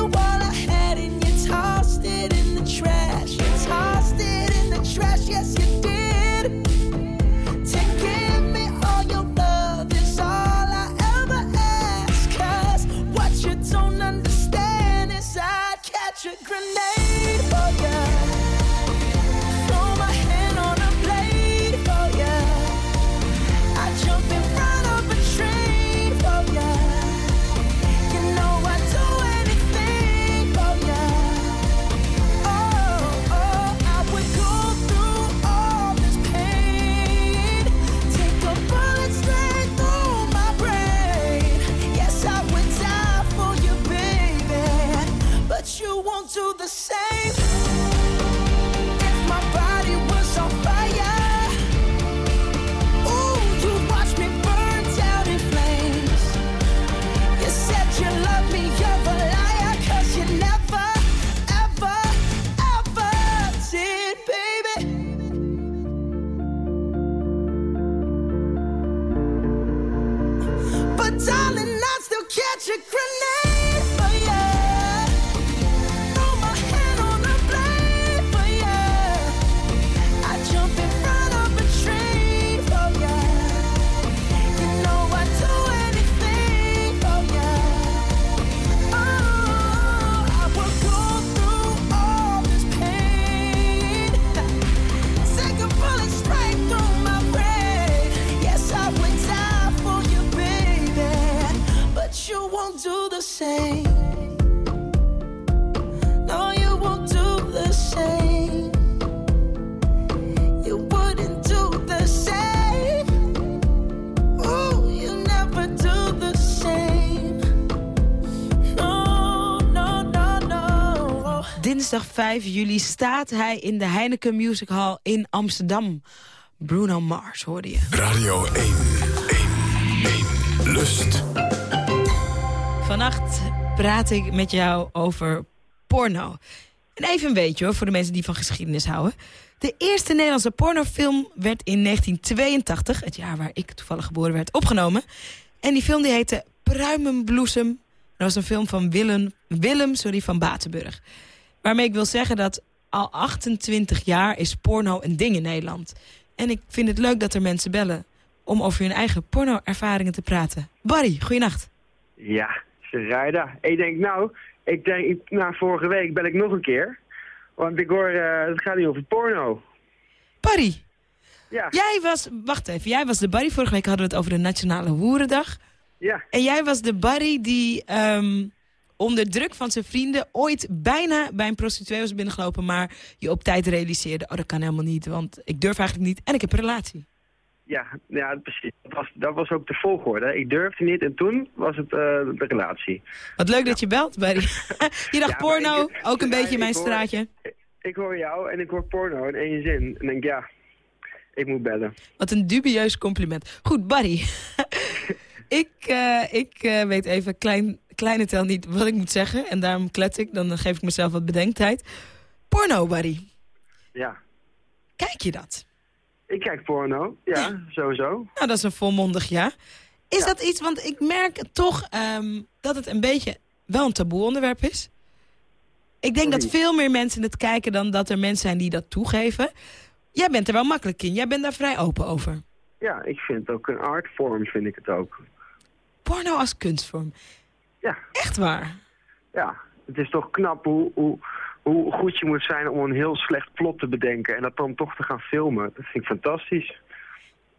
5 juli staat hij in de Heineken Music Hall in Amsterdam. Bruno Mars hoorde je. Radio 1, 1, 1, Lust. Vannacht praat ik met jou over porno. En even een beetje hoor, voor de mensen die van geschiedenis houden. De eerste Nederlandse pornofilm werd in 1982, het jaar waar ik toevallig geboren werd, opgenomen. En die film die heette Pruimenbloesem. Dat was een film van Willem, Willem sorry, van Batenburg. Waarmee ik wil zeggen dat al 28 jaar is porno een ding in Nederland. En ik vind het leuk dat er mensen bellen om over hun eigen porno-ervaringen te praten. Barry, goeienacht. Ja, Sarayda. Ik denk, nou, ik denk, na vorige week bel ik nog een keer. Want ik hoor, eh, het gaat niet over porno. Barry, Ja, jij was, wacht even, jij was de Barry. Vorige week hadden we het over de Nationale Hoerendag. ja, En jij was de Barry die ehm, onder druk van zijn vrienden ooit bijna bij een prostituee was binnengelopen, maar je op tijd realiseerde, oh dat kan helemaal niet, want ik durf eigenlijk niet en ik heb een relatie. ja, ja, precies. Dat was, dat was ook de volgorde. Ik durfde niet en toen was het eh, de relatie. Wat leuk dat je belt, Barry. (laughs) je dacht Ja, porno, ik- ook een Ja, beetje mijn ik hoor- straatje. Ik hoor jou en ik hoor porno in één zin. En denk, ja, ik moet bellen. Wat een dubieus compliment. Goed, Barry. (laughs) ik eh, ik eh, weet even klein, kleine tel niet wat ik moet zeggen. En daarom klet ik, dan geef ik mezelf wat bedenktijd. Porno, Barry. Ja, Kijk je dat? ik kijk porno. Ja, sowieso. Nou, dat is een volmondig ja. Is dat iets, want ik merk toch ehm, dat het een beetje wel een taboe onderwerp is. Ik denk dat veel meer mensen het kijken dan dat er mensen zijn die dat toegeven. Jij bent er wel makkelijk in. Jij bent daar vrij open over. Ja, ik vind het ook een artvorm, vind ik het ook. Porno als kunstvorm. Ja. Echt waar. Ja, het is toch knap hoe, hoe, hoe goed je moet zijn om een heel slecht plot te bedenken en dat dan toch te gaan filmen. Dat vind ik fantastisch.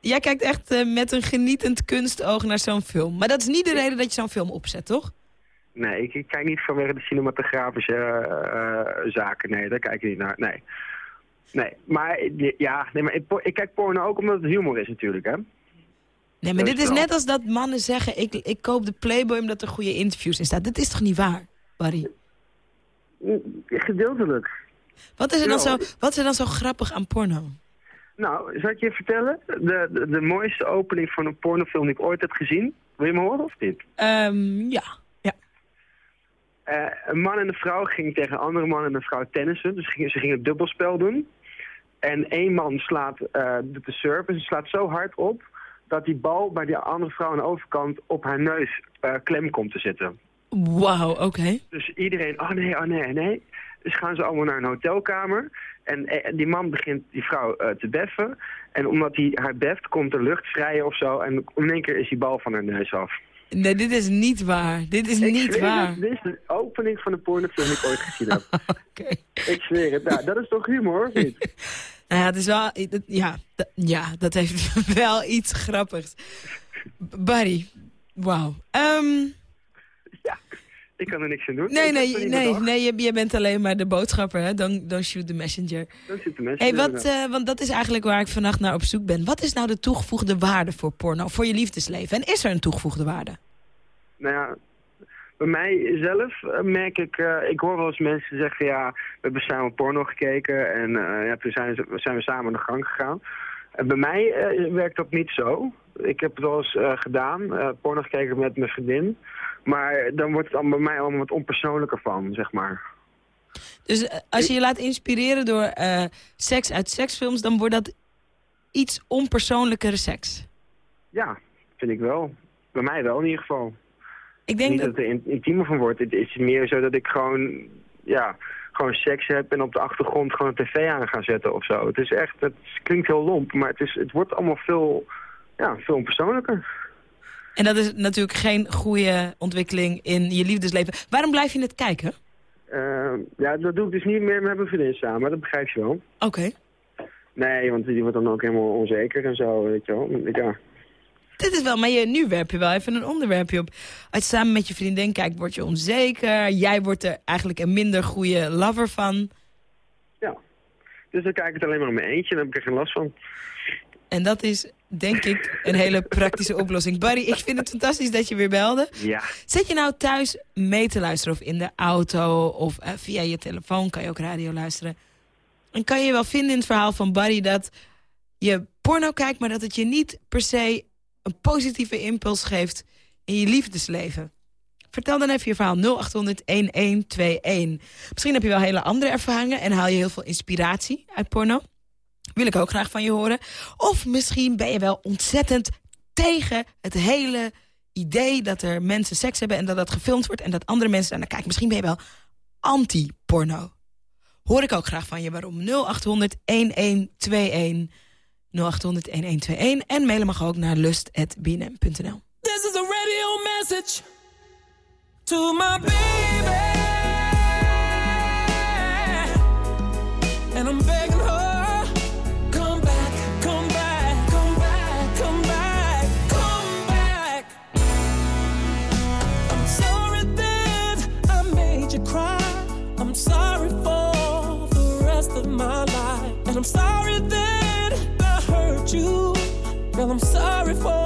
Jij kijkt echt eh, met een genietend kunstoog naar zo'n film. Maar dat is niet de reden dat je zo'n film opzet, toch? Nee, ik, ik kijk niet vanwege de cinematografische eh, zaken. Nee, daar kijk ik niet naar. Nee. Nee, maar, ja, nee, maar ik, ik kijk porno ook omdat het humor is natuurlijk, hè. Nee, maar dit is net als dat mannen zeggen... Ik, ik koop de Playboy omdat er goede interviews in staan. Dat is toch niet waar, Barry? Gedeeltelijk. Wat is, er dan zo, wat is er dan zo grappig aan porno? Nou, zal ik je vertellen? De, de, de mooiste opening van een pornofilm die ik ooit heb gezien. Wil je me horen of niet? Ehm, ja. ja. Eh, een man en een vrouw gingen tegen een andere man en een vrouw tennissen. Dus gingen, ze gingen een dubbelspel doen. En één man slaat doet de en ze slaat zo hard op... dat die bal bij die andere vrouw aan de overkant op haar neus eh, klem komt te zitten. Wauw, oké. Dus iedereen, oh nee, oh nee, nee. Dus gaan ze allemaal naar een hotelkamer. En eh, die man begint die vrouw eh, te beffen. En omdat hij haar beft, komt er lucht vrij of zo. En in één keer is die bal van haar neus af. Nee, dit is niet waar. Dit is Ik niet waar. het, dit is de opening van de pornofilm die ik ooit gezien heb. (laughs) Oké. Ik zweer het. Nou, dat is toch humor, of niet? (laughs) Nou ja, het is wel... Ja, ja, dat heeft (laughs) wel iets grappigs. Barry, wauw. Ehm, Ik kan er niks aan doen. nee, nee, nee, bedacht. nee je, je bent alleen maar de boodschapper, hè? Don't, don't shoot the messenger. Mensen hey, wat, eh, want dat is eigenlijk waar ik vannacht naar op zoek ben. Wat is nou de toegevoegde waarde voor porno, voor je liefdesleven? En is er een toegevoegde waarde? Nou ja, bij mij zelf eh, merk ik, eh, ik hoor wel eens mensen zeggen, ja, we hebben samen porno gekeken en ja, toen zijn, ze- zijn we samen aan de gang gegaan. En bij mij werkt dat niet zo. Ik heb het wel eens gedaan, porno gekeken met mijn vriendin. Maar dan wordt het dan bij mij allemaal wat onpersoonlijker van, zeg maar. Dus eh, als je je laat inspireren door eh, seks uit seksfilms... dan wordt dat iets onpersoonlijkere seks. Ja, vind ik wel. Bij mij wel in ieder geval. Ik denk niet dat... dat het er in- intiemer van wordt. Het is meer zo dat ik gewoon, ja, gewoon seks heb en op de achtergrond gewoon een tv aan ga zetten of zo. Het is echt, het klinkt heel lomp, maar het, is, het wordt allemaal veel, ja, veel persoonlijker. En dat is natuurlijk geen goede ontwikkeling in je liefdesleven. Waarom blijf je het kijken? Eh, ja, dat doe ik dus niet meer met mijn vriendin samen, dat begrijp je wel. Oké. Nee, want die wordt dan ook helemaal onzeker en zo, weet je wel. Ja, Dit is wel, maar je, nu werp je wel even een onderwerpje op. Als je samen met je vriendin kijkt, word je onzeker. Jij wordt er eigenlijk een minder goede lover van. ja. Dus dan kijk ik het alleen maar in mijn eentje en dan heb ik er geen last van. En dat is denk ik, een hele praktische oplossing. Barry, ik vind het fantastisch dat je weer belde. Ja. Zit je nou thuis mee te luisteren of in de auto of eh, via je telefoon kan je ook radio luisteren. En kan je wel vinden in het verhaal van Barry dat je porno kijkt, maar dat het je niet per se een positieve impuls geeft in je liefdesleven. Vertel dan even je verhaal 0800-1121. Misschien heb je wel hele andere ervaringen en haal je heel veel inspiratie uit porno. Wil ik ook graag van je horen. Of misschien ben je wel ontzettend tegen het hele idee dat er mensen seks hebben... en dat dat gefilmd wordt en dat andere mensen naar kijken. Misschien ben je wel anti-porno. Hoor ik ook graag van je waarom. 0800-1121. 0800-1121. En mailen mag ook naar lust.bnm.nl. This is a radio message to my baby. And I'm begging I'm sorry that I hurt you. Girl, I'm sorry for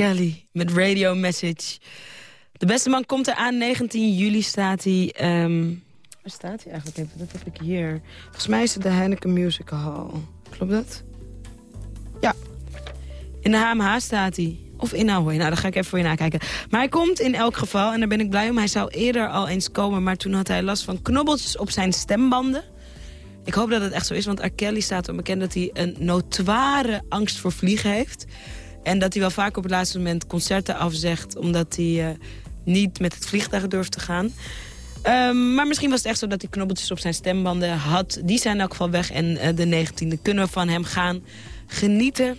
Kelly met Radio Message. De beste man komt er aan. 19 juli staat hij... ehm, waar staat hij eigenlijk even? Dat heb ik hier. Volgens mij is het de Heineken Music Hall. Klopt dat? Ja. In de HMH staat hij. Of in Ahoy. Nou, daar ga ik even voor je nakijken. Maar hij komt in elk geval. En daar ben ik blij om. Hij zou eerder al eens komen. Maar toen had hij last van knobbeltjes op zijn stembanden. Ik hoop dat het echt zo is, want R. Kelly staat bekend dat hij een notoire angst voor vliegen heeft. En dat hij wel vaak op het laatste moment concerten afzegt... omdat hij eh, niet met het vliegtuig durft te gaan. Ehm, maar misschien was het echt zo dat hij knobbeltjes op zijn stembanden had. Die zijn in elk geval weg en eh, de 19e kunnen we van hem gaan genieten.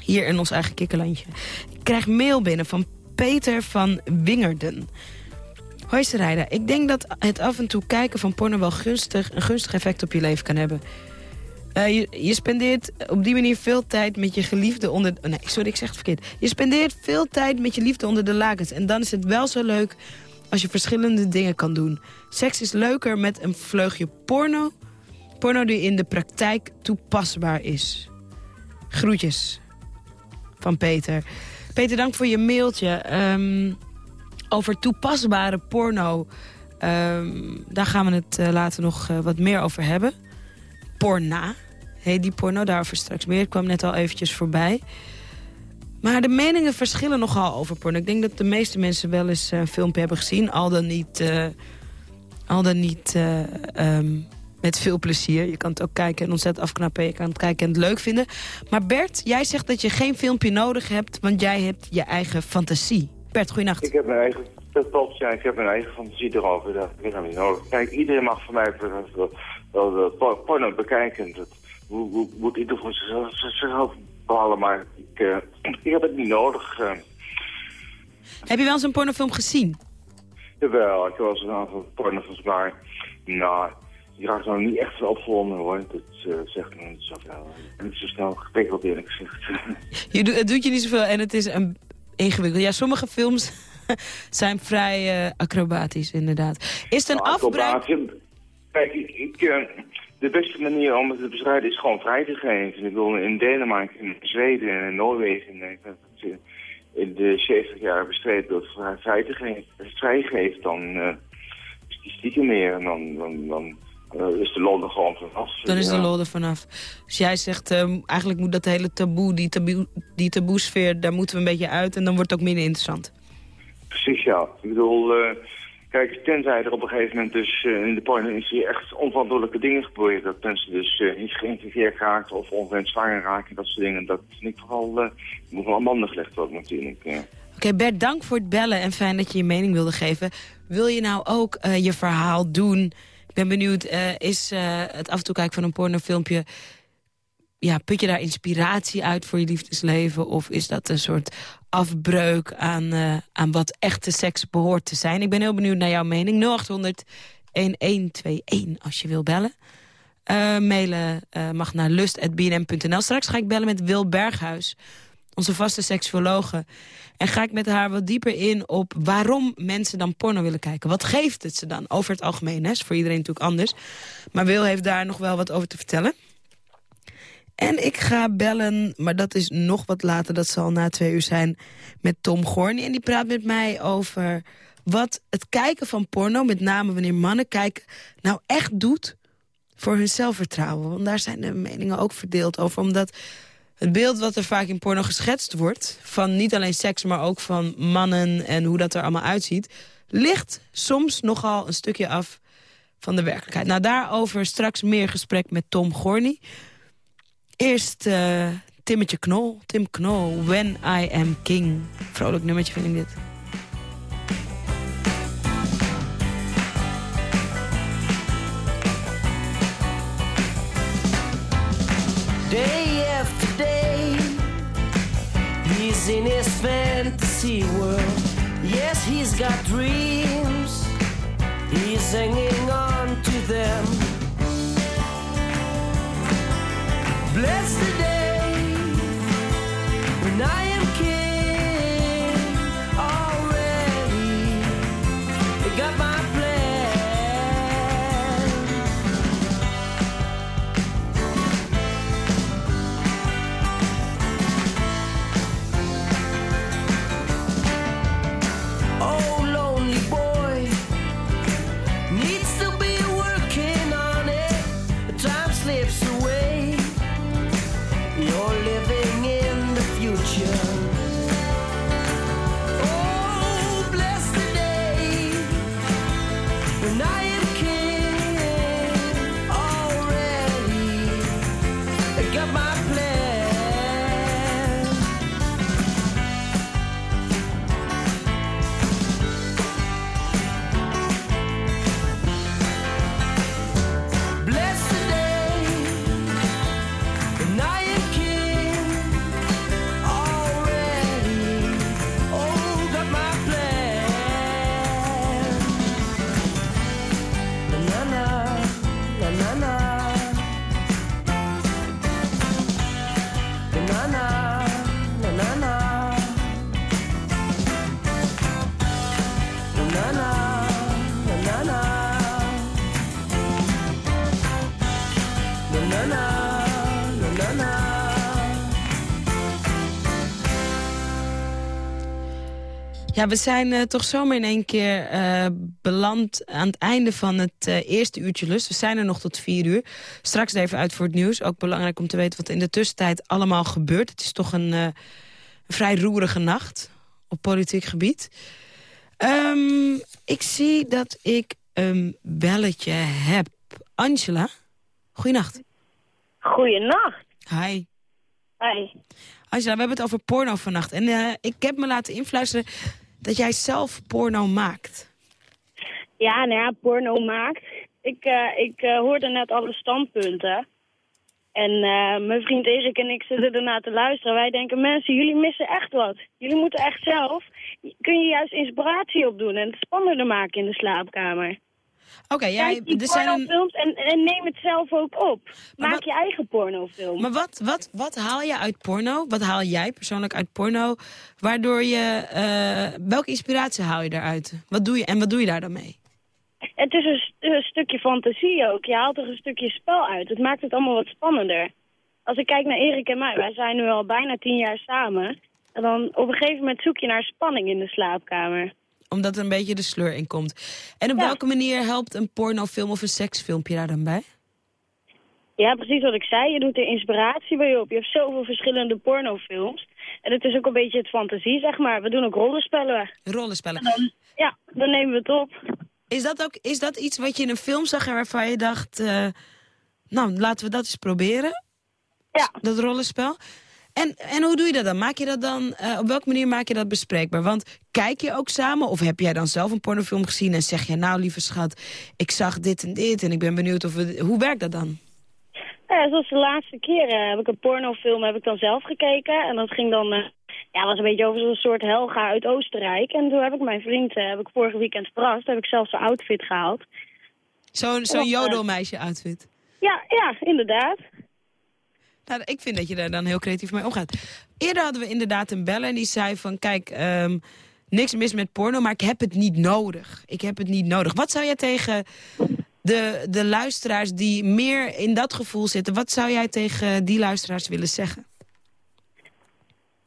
Hier in ons eigen kikkerlandje. Ik krijg mail binnen van Peter van Wingerden. Hoi Sarayda, ik denk dat het af en toe kijken van porno wel gunstig, een gunstig effect op je leven kan hebben. Eh, je, spendeert op die manier veel tijd met je geliefde onder... oh nee, sorry, ik zeg het verkeerd. Je spendeert veel tijd met je liefde onder de lakens. En dan is het wel zo leuk als je verschillende dingen kan doen. Seks is leuker met een vleugje porno. Porno die in de praktijk toepasbaar is. Groetjes van Peter. Peter, dank voor je mailtje. Ehm, over toepasbare porno. Ehm, daar gaan we het eh, later nog eh, wat meer over hebben. Porna heet die porno, daarover straks meer. Kwam net al eventjes voorbij. Maar de meningen verschillen nogal over porno. Ik denk dat de meeste mensen wel eens eh, een filmpje hebben gezien. Al dan niet, eh, al dan niet eh, ehm, met veel plezier. Je kan het ook kijken en ontzettend afknappen. Je kan het kijken en het leuk vinden. Maar Bert, jij zegt dat je geen filmpje nodig hebt... want jij hebt je eigen fantasie. Bert, goeienacht. Ik heb mijn eigen, dat klopt, ik heb mijn eigen fantasie erover. Dat heb ik niet nodig. Kijk, iedereen mag van mij porno bekijken. Moet, moet, moet ieder voor zichzelf, zichzelf bepalen, maar ik, eh, ik heb het niet nodig. eh. Heb je wel eens een pornofilm gezien? jawel, ik heb wel eens een aantal pornofilms, maar nou, je raakt nou niet echt opgewonden hoor. Dat eh, zegt me niet zoveel. Niet zo snel geprikkeld eerlijk gezegd. (laughs) Je het doet je niet zoveel en het is een ingewikkeld. Ja, sommige films (laughs) zijn vrij acrobatisch, inderdaad. Is het een Nou, afbraak... Kijk, ik, ik, de beste manier om het te bestrijden is gewoon vrij te geven. Ik bedoel, in Denemarken, in Zweden en in Noorwegen... het, eh, in de 70 jaar bestreden door vrij, te geven. Als je het vrijgeeft, dan eh, is die stiekem meer. En dan, dan, dan eh, is de lol er gewoon vanaf. Dan is de er vanaf. Dus jij zegt, ehm, eigenlijk moet dat hele taboe, die, taboe, die taboesfeer, daar moeten we een beetje uit. En dan wordt het ook minder interessant. Precies, ja. Ik bedoel, kijk, tenzij er op een gegeven moment dus eh, in de porno-industrie echt onverantwoordelijke dingen gebeuren. Dat mensen dus eh, niet geïntegreerd raakt of ongewenst zwanger raken, dat soort dingen. Dat vind ik vooral, eh moet wel aan gelegd worden natuurlijk. Oké, Bert, dank voor het bellen en fijn dat je je mening wilde geven. Wil je nou ook je verhaal doen? Ik ben benieuwd, is het af en toe kijken van een pornofilmpje... Ja, put je daar inspiratie uit voor je liefdesleven? Of is dat een soort afbreuk aan, eh, aan wat echte seks behoort te zijn? Ik ben heel benieuwd naar jouw mening. 0800 1121 als je wil bellen. Eh, mailen eh, mag naar lust.bnm.nl. Straks ga ik bellen met Wil Berghuis, onze vaste seksuologe. En ga ik met haar wat dieper in op waarom mensen dan porno willen kijken. Wat geeft het ze dan? Over het algemeen, hè? is voor iedereen natuurlijk anders. Maar Wil heeft daar nog wel wat over te vertellen. En ik ga bellen, maar dat is nog wat later, dat zal na twee uur zijn, met Tom Gorny. En die praat met mij over wat het kijken van porno, met name wanneer mannen kijken, nou echt doet voor hun zelfvertrouwen. Want daar zijn de meningen ook verdeeld over. Omdat het beeld wat er vaak in porno geschetst wordt... van niet alleen seks, maar ook van mannen en hoe dat er allemaal uitziet... ligt soms nogal een stukje af van de werkelijkheid. Nou, daarover straks meer gesprek met Tom Gorny. Eerst eh Timmetje Knol, Tim Knol, When I Am King. Vrolijk nummertje vind ik dit. Day after day, he's in his fantasy world. Yes, he's got dreams, he's hanging on to them. Bless the day Ja, we zijn eh, toch zomaar in één keer eh, beland aan het einde van het eh, eerste uurtje lust. We zijn er nog tot vier uur. Straks even uit voor het nieuws. Ook belangrijk om te weten wat in de tussentijd allemaal gebeurt. Het is toch een, een vrij roerige nacht op politiek gebied. Ehm, ik zie dat ik een belletje heb. Angela, goeienacht. Goeienacht. Hi. Hi. Angela, we hebben het over porno vannacht. En ik heb me laten influisteren dat jij zelf porno maakt. Ja, nou ja, porno maakt. Ik, eh, ik eh, hoorde net alle standpunten. En eh, mijn vriend Erik en ik zitten ernaar te luisteren. Wij denken, mensen, jullie missen echt wat. Jullie moeten echt zelf... Kun je juist inspiratie opdoen en het spannender maken in de slaapkamer. Oké, jij... Kijk die een- pornofilms en, en neem het zelf ook op. Maak je eigen pornofilm. Maar wat, wat, wat haal je uit porno? Wat haal jij persoonlijk uit porno? Waardoor je... eh, welke inspiratie haal je daaruit? Wat doe je, en wat doe je daar dan mee? Het is een, een stukje fantasie ook. Je haalt er een stukje spel uit. Het maakt het allemaal wat spannender. Als ik kijk naar Erik en mij, wij zijn nu al bijna tien jaar samen. En dan op een gegeven moment zoek je naar spanning in de slaapkamer. Omdat er een beetje de sleur in komt. En op welke manier helpt een pornofilm of een seksfilmpje daar dan bij? Ja, precies wat ik zei. Je doet er inspiratie bij op. Je hebt zoveel verschillende pornofilms. En het is ook een beetje het fantasie, zeg maar. We doen ook rollenspellen. Rollenspellen. Dan, ja, dan nemen we het op. Is dat ook is dat iets wat je in een film zag en waarvan je dacht... eh, nou, laten we dat eens proberen? Ja. Dat rollenspel? En, en hoe doe je dat dan? Maak je dat dan, eh, op welke manier maak je dat bespreekbaar? Want kijk je ook samen of heb jij dan zelf een pornofilm gezien... en zeg je, nou lieve schat, ik zag dit en dit en ik ben benieuwd of we... Hoe werkt dat dan? Ja, zoals de laatste keer eh, heb ik een pornofilm heb ik dan zelf gekeken. En dat ging dan, eh, ja, was een beetje over zo'n soort Helga uit Oostenrijk. En toen heb ik mijn vriend, eh, heb ik vorige weekend verrast, heb ik zelf zijn outfit gehaald. Zo'n zo'n eh, jodelmeisje outfit. Ja, ja, inderdaad. Nou, ik vind dat je daar dan heel creatief mee omgaat. Eerder hadden we inderdaad een beller en die zei van... kijk, ehm, niks mis met porno, maar ik heb het niet nodig. Ik heb het niet nodig. Wat zou jij tegen de, de luisteraars die meer in dat gevoel zitten... wat zou jij tegen die luisteraars willen zeggen?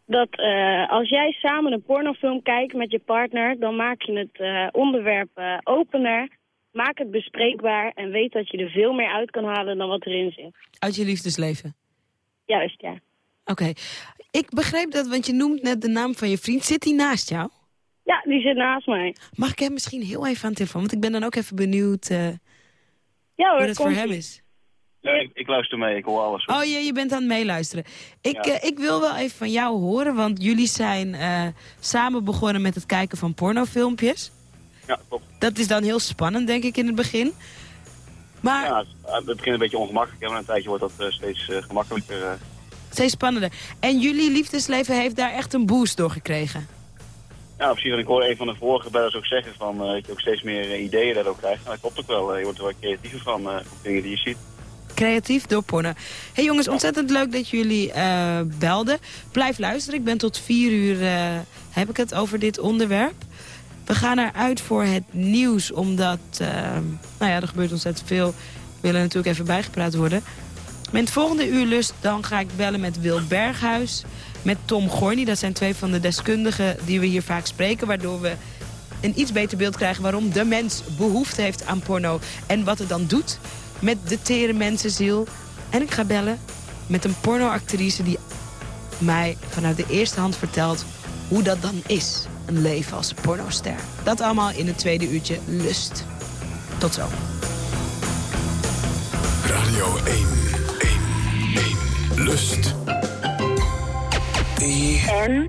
Dat eh, als jij samen een pornofilm kijkt met je partner, dan maak je het eh, onderwerp eh, opener. Maak het bespreekbaar en weet dat je er veel meer uit kan halen dan wat erin zit. Uit je liefdesleven. Juist, ja. Oké. Ik begreep dat, want je noemt net de naam van je vriend. Zit hij naast jou? Ja, die zit naast mij. Mag ik hem misschien heel even aan de telefoon? Want ik ben dan ook even benieuwd eh, Ja hoor, hoe dat voor hem is. Ja, ik, ik luister mee, ik hoor alles. Oh, je, je bent aan het meeluisteren. Ik, Ja. eh, ik wil wel even van jou horen, want jullie zijn eh, samen begonnen met het kijken van pornofilmpjes. Ja, klopt. Dat is dan heel spannend, denk ik, in het begin. Maar Ja, het begint een beetje ongemakkelijk, maar een tijdje wordt dat eh, steeds eh, gemakkelijker. eh. steeds spannender. En jullie liefdesleven heeft daar echt een boost door gekregen. Ja, precies. En ik hoor een van de vorige bellers ook zeggen van, dat je ook steeds meer ideeën daardoor krijgt. Nou, dat klopt ook wel. je wordt er wel creatiever van, dingen die je ziet. Creatief door porno. hey jongens, ontzettend leuk dat jullie belden. Blijf luisteren. Ik ben tot vier uur, heb ik het over dit onderwerp. We gaan eruit voor het nieuws, omdat eh, nou ja, er gebeurt ontzettend veel. We willen natuurlijk even bijgepraat worden. Met het volgende uur lust, dan ga ik bellen met Wil Berghuis, met Tom Gorny. Dat zijn twee van de deskundigen die we hier vaak spreken, waardoor we een iets beter beeld krijgen waarom de mens behoefte heeft aan porno en wat het dan doet met de tere mensenziel. En ik ga bellen met een pornoactrice die mij vanuit de eerste hand vertelt hoe dat dan is, een leven als pornoster. Dat allemaal in het tweede uurtje Lust. Tot zo. Radio 1, 1, 1, Lust. En?